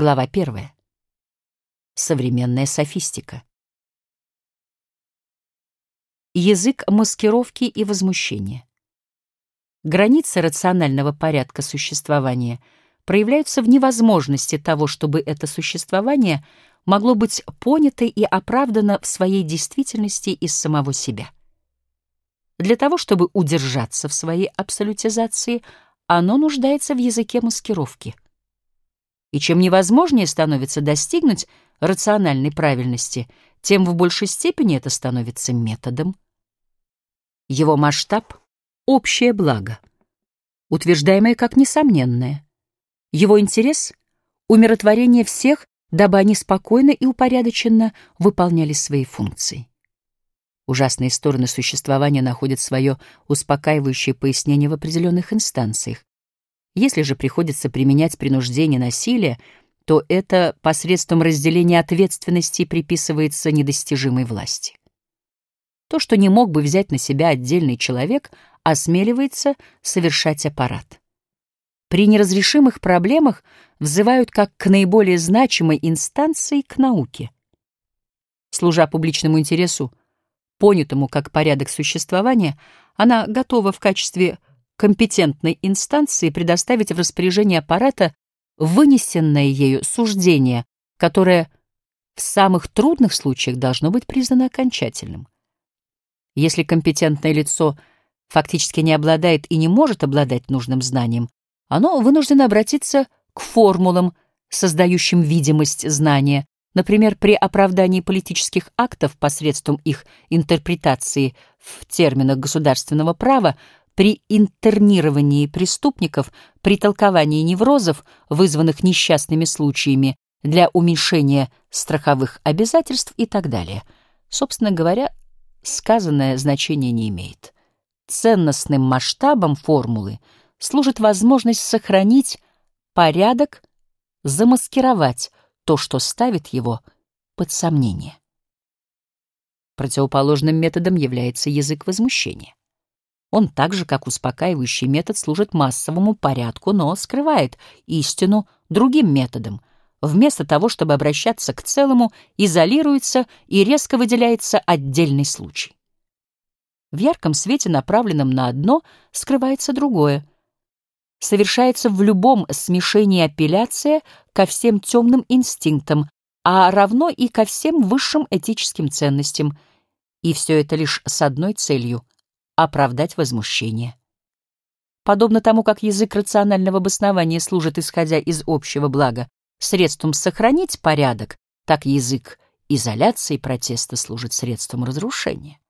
Глава первая. Современная софистика. Язык маскировки и возмущения. Границы рационального порядка существования проявляются в невозможности того, чтобы это существование могло быть понято и оправдано в своей действительности из самого себя. Для того, чтобы удержаться в своей абсолютизации, оно нуждается в языке маскировки. И чем невозможнее становится достигнуть рациональной правильности, тем в большей степени это становится методом. Его масштаб — общее благо, утверждаемое как несомненное. Его интерес — умиротворение всех, дабы они спокойно и упорядоченно выполняли свои функции. Ужасные стороны существования находят свое успокаивающее пояснение в определенных инстанциях. Если же приходится применять принуждение насилие, то это посредством разделения ответственности приписывается недостижимой власти. То, что не мог бы взять на себя отдельный человек, осмеливается совершать аппарат. При неразрешимых проблемах взывают как к наиболее значимой инстанции к науке. Служа публичному интересу, понятому как порядок существования, она готова в качестве компетентной инстанции предоставить в распоряжение аппарата вынесенное ею суждение, которое в самых трудных случаях должно быть признано окончательным. Если компетентное лицо фактически не обладает и не может обладать нужным знанием, оно вынуждено обратиться к формулам, создающим видимость знания, Например, при оправдании политических актов посредством их интерпретации в терминах государственного права, при интернировании преступников, при толковании неврозов, вызванных несчастными случаями, для уменьшения страховых обязательств и так далее. Собственно говоря, сказанное значение не имеет. Ценностным масштабом формулы служит возможность сохранить порядок, замаскировать то, что ставит его под сомнение. Противоположным методом является язык возмущения. Он так же, как успокаивающий метод, служит массовому порядку, но скрывает истину другим методом. Вместо того, чтобы обращаться к целому, изолируется и резко выделяется отдельный случай. В ярком свете, направленном на одно, скрывается другое — совершается в любом смешении апелляция ко всем темным инстинктам, а равно и ко всем высшим этическим ценностям, и все это лишь с одной целью — оправдать возмущение. Подобно тому, как язык рационального обоснования служит, исходя из общего блага, средством сохранить порядок, так язык изоляции протеста служит средством разрушения.